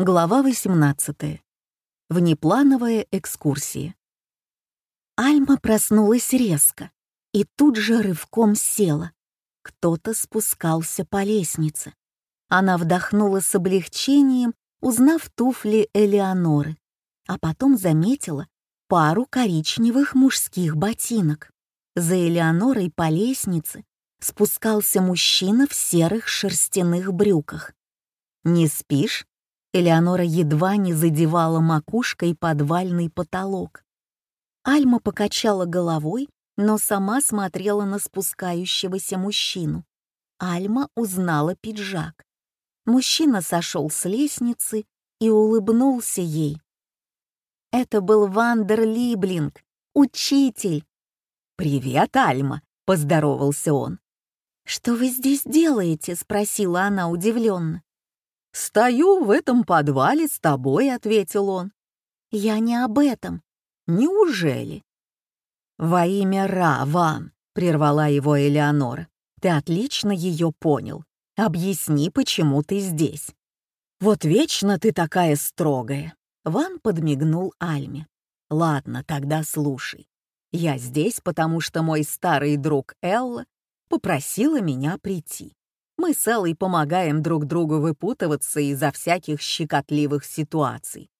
Глава 18. Внеплановая экскурсия. Альма проснулась резко и тут же рывком села. Кто-то спускался по лестнице. Она вдохнула с облегчением, узнав туфли Элеоноры, а потом заметила пару коричневых мужских ботинок. За Элеонорой по лестнице спускался мужчина в серых шерстяных брюках. «Не спишь?» Элеонора едва не задевала макушкой подвальный потолок. Альма покачала головой, но сама смотрела на спускающегося мужчину. Альма узнала пиджак. Мужчина сошел с лестницы и улыбнулся ей. Это был Вандер Либлинг, учитель. «Привет, Альма», — поздоровался он. «Что вы здесь делаете?» — спросила она удивленно. «Стою в этом подвале с тобой», — ответил он. «Я не об этом». «Неужели?» «Во имя Ра, Ван», — прервала его Элеонора. «Ты отлично ее понял. Объясни, почему ты здесь». «Вот вечно ты такая строгая», — Ван подмигнул Альме. «Ладно, тогда слушай. Я здесь, потому что мой старый друг Элла попросила меня прийти. Мы с Эллой помогаем друг другу выпутываться изо всяких щекотливых ситуаций.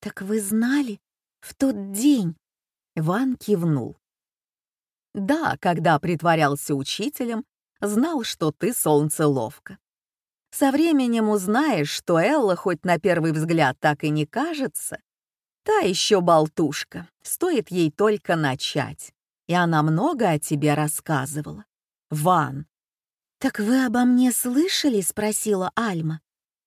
«Так вы знали? В тот день?» Ван кивнул. «Да, когда притворялся учителем, знал, что ты солнцеловка. Со временем узнаешь, что Элла хоть на первый взгляд так и не кажется. Та еще болтушка, стоит ей только начать. И она много о тебе рассказывала. Ван, «Так вы обо мне слышали?» — спросила Альма.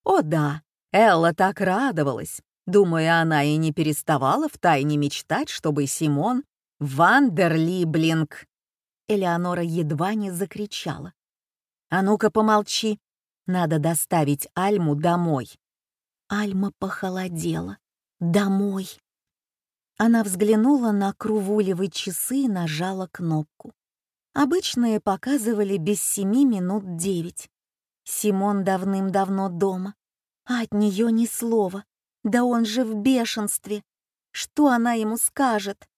«О да, Элла так радовалась. Думаю, она и не переставала втайне мечтать, чтобы Симон Вандерлиблинг...» Элеонора едва не закричала. «А ну-ка помолчи. Надо доставить Альму домой». Альма похолодела. «Домой». Она взглянула на крувулевые часы и нажала кнопку. Обычные показывали без семи минут девять. Симон давным-давно дома, а от нее ни слова. Да он же в бешенстве. Что она ему скажет?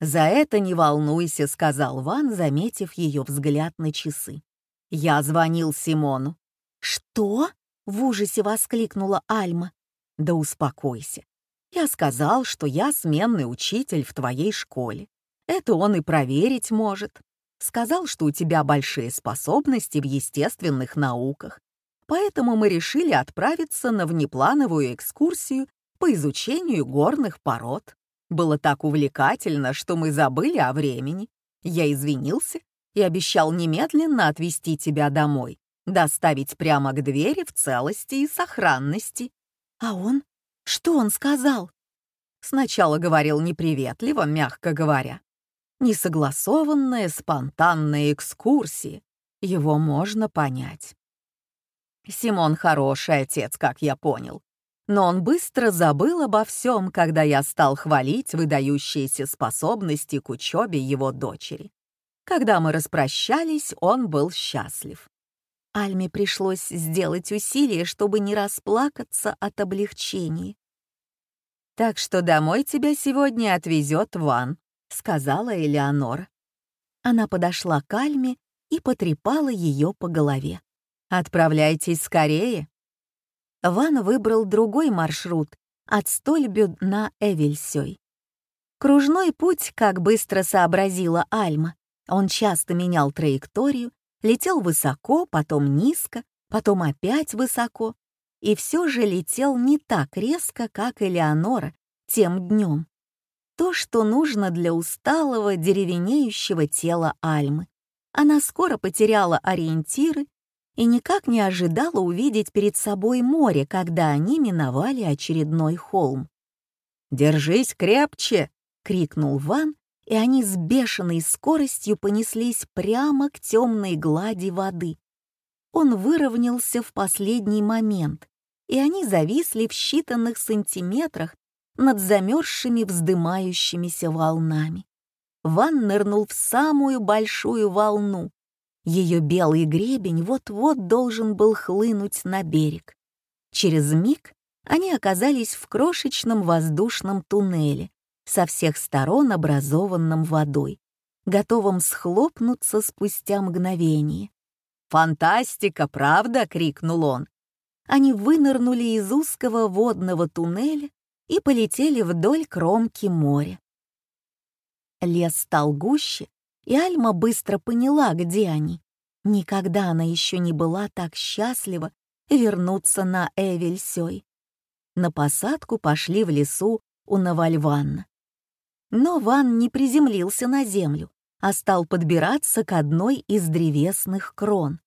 «За это не волнуйся», — сказал Ван, заметив ее взгляд на часы. «Я звонил Симону». «Что?» — в ужасе воскликнула Альма. «Да успокойся. Я сказал, что я сменный учитель в твоей школе. Это он и проверить может. Сказал, что у тебя большие способности в естественных науках, поэтому мы решили отправиться на внеплановую экскурсию по изучению горных пород. Было так увлекательно, что мы забыли о времени. Я извинился и обещал немедленно отвезти тебя домой, доставить прямо к двери в целости и сохранности. А он? Что он сказал? Сначала говорил неприветливо, мягко говоря, несогласованная спонтанная экскурсия. Его можно понять. Симон хороший отец, как я понял. Но он быстро забыл обо всем, когда я стал хвалить выдающиеся способности к учебе его дочери. Когда мы распрощались, он был счастлив. Альме пришлось сделать усилие, чтобы не расплакаться от облегчения. «Так что домой тебя сегодня отвезет Ван», — сказала Элеонора. Она подошла к Альме и потрепала ее по голове. «Отправляйтесь скорее». Ван выбрал другой маршрут от Стольбю на Эвельсёй. Кружной путь, как быстро сообразила Альма. Он часто менял траекторию, летел высоко, потом низко, потом опять высоко, и все же летел не так резко, как Элеонора тем днем то, что нужно для усталого, деревенеющего тела Альмы. Она скоро потеряла ориентиры и никак не ожидала увидеть перед собой море, когда они миновали очередной холм. «Держись крепче!» — крикнул Ван, и они с бешеной скоростью понеслись прямо к темной глади воды. Он выровнялся в последний момент, и они зависли в считанных сантиметрах над замерзшими вздымающимися волнами. Ван нырнул в самую большую волну. Ее белый гребень вот-вот должен был хлынуть на берег. Через миг они оказались в крошечном воздушном туннеле, со всех сторон образованном водой, готовом схлопнуться спустя мгновение. «Фантастика, правда?» — крикнул он. Они вынырнули из узкого водного туннеля и полетели вдоль кромки моря. Лес стал гуще, и Альма быстро поняла, где они. Никогда она еще не была так счастлива вернуться на Эвельсёй. На посадку пошли в лесу у Навальванна. Но Ван не приземлился на землю, а стал подбираться к одной из древесных крон.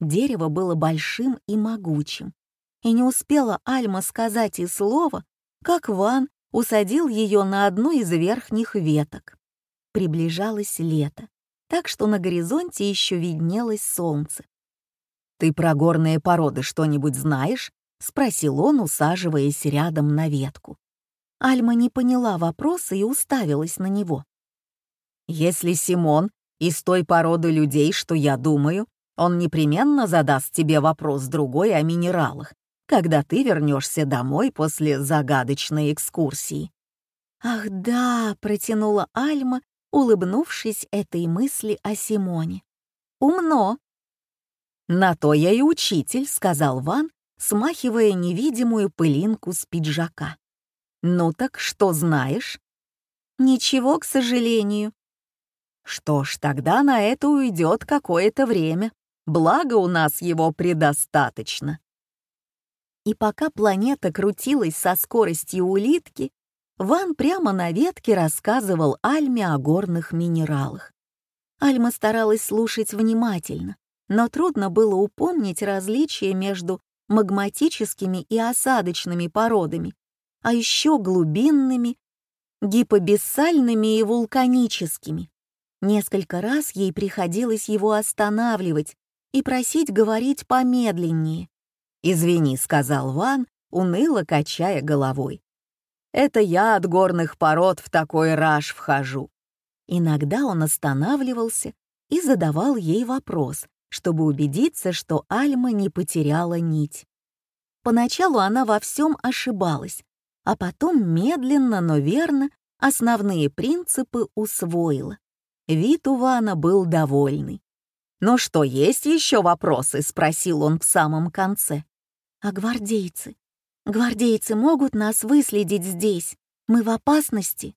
Дерево было большим и могучим. И не успела Альма сказать и слова, как Ван усадил ее на одну из верхних веток. Приближалось лето, так что на горизонте еще виднелось солнце. «Ты про горные породы что-нибудь знаешь?» — спросил он, усаживаясь рядом на ветку. Альма не поняла вопроса и уставилась на него. «Если Симон из той породы людей, что я думаю, он непременно задаст тебе вопрос другой о минералах, когда ты вернешься домой после загадочной экскурсии». «Ах да», — протянула Альма, улыбнувшись этой мысли о Симоне. «Умно». «На то я и учитель», — сказал Ван, смахивая невидимую пылинку с пиджака. «Ну так что знаешь?» «Ничего, к сожалению». «Что ж, тогда на это уйдет какое-то время. Благо у нас его предостаточно». И пока планета крутилась со скоростью улитки, Ван прямо на ветке рассказывал Альме о горных минералах. Альма старалась слушать внимательно, но трудно было упомнить различия между магматическими и осадочными породами, а еще глубинными, гипобессальными и вулканическими. Несколько раз ей приходилось его останавливать и просить говорить помедленнее. «Извини», — сказал Ван, уныло качая головой. «Это я от горных пород в такой раж вхожу». Иногда он останавливался и задавал ей вопрос, чтобы убедиться, что Альма не потеряла нить. Поначалу она во всем ошибалась, а потом медленно, но верно основные принципы усвоила. Вид у Вана был довольный. «Ну что, есть еще вопросы?» — спросил он в самом конце. «А гвардейцы? Гвардейцы могут нас выследить здесь? Мы в опасности?»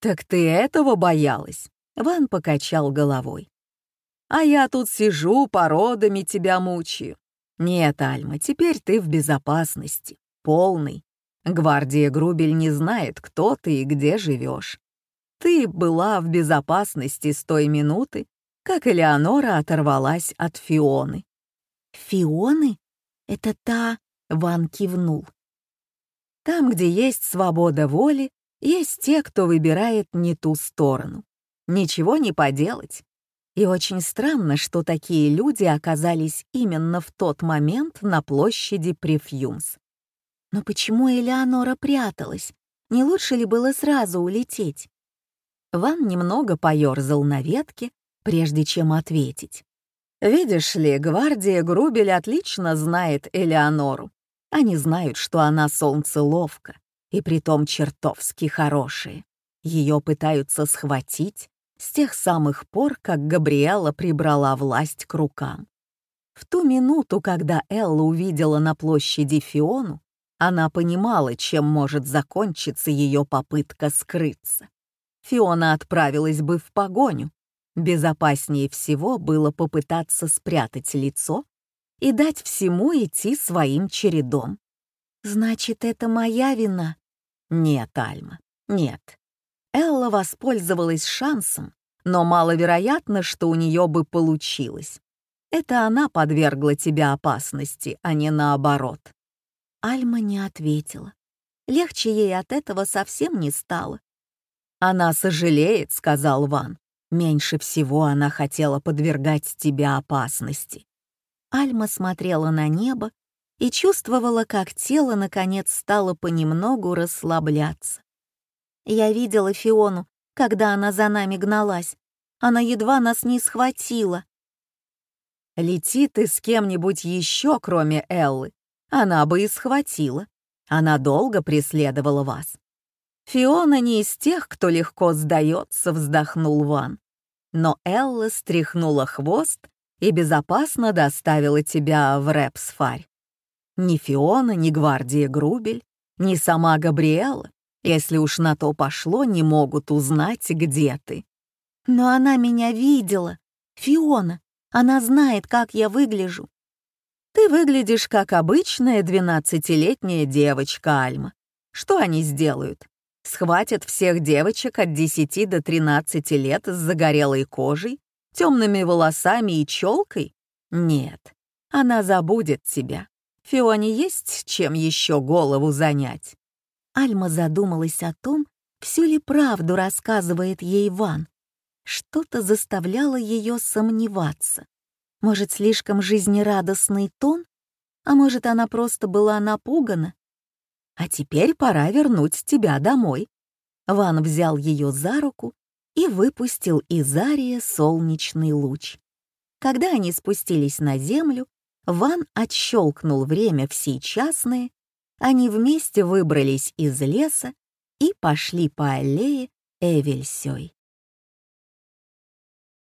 «Так ты этого боялась?» — Ван покачал головой. А я тут сижу, породами тебя мучаю. Нет, Альма, теперь ты в безопасности, полный. Гвардия Грубель не знает, кто ты и где живешь. Ты была в безопасности с той минуты, как Элеонора оторвалась от Фионы. «Фионы? Это та...» — Ван кивнул. «Там, где есть свобода воли, есть те, кто выбирает не ту сторону. Ничего не поделать. И очень странно, что такие люди оказались именно в тот момент на площади Префьюмс. Но почему Элеонора пряталась? Не лучше ли было сразу улететь? Ван немного поёрзал на ветке, прежде чем ответить. «Видишь ли, гвардия Грубель отлично знает Элеонору. Они знают, что она солнцеловка, и притом чертовски хорошая. Ее пытаются схватить, с тех самых пор, как Габриэла прибрала власть к рукам. В ту минуту, когда Элла увидела на площади Фиону, она понимала, чем может закончиться ее попытка скрыться. Фиона отправилась бы в погоню. Безопаснее всего было попытаться спрятать лицо и дать всему идти своим чередом. «Значит, это моя вина?» «Нет, Альма, нет. Элла воспользовалась шансом, но маловероятно, что у нее бы получилось. Это она подвергла тебя опасности, а не наоборот. Альма не ответила. Легче ей от этого совсем не стало. «Она сожалеет», — сказал Ван. «Меньше всего она хотела подвергать тебя опасности». Альма смотрела на небо и чувствовала, как тело, наконец, стало понемногу расслабляться. Я видела Фиону, когда она за нами гналась. Она едва нас не схватила. Лети ты с кем-нибудь еще, кроме Эллы. Она бы и схватила. Она долго преследовала вас. Фиона не из тех, кто легко сдается, вздохнул Ван. Но Элла стряхнула хвост и безопасно доставила тебя в Рэпсфарь. Ни Фиона, ни гвардия Грубель, ни сама Габриэла, если уж на то пошло, не могут узнать, где ты. Но она меня видела. Фиона, она знает, как я выгляжу. Ты выглядишь как обычная двенадцатилетняя девочка, Альма. Что они сделают? Схватят всех девочек от 10 до 13 лет с загорелой кожей, темными волосами и челкой? Нет, она забудет тебя. Фионе есть чем еще голову занять. Альма задумалась о том, всю ли правду рассказывает ей Иван. Что-то заставляло ее сомневаться. Может, слишком жизнерадостный тон? А может, она просто была напугана? А теперь пора вернуть тебя домой. Ван взял ее за руку и выпустил из Ария солнечный луч. Когда они спустились на землю, Ван отщелкнул время в сейчасное, они вместе выбрались из леса и пошли по аллее Эвельсёй.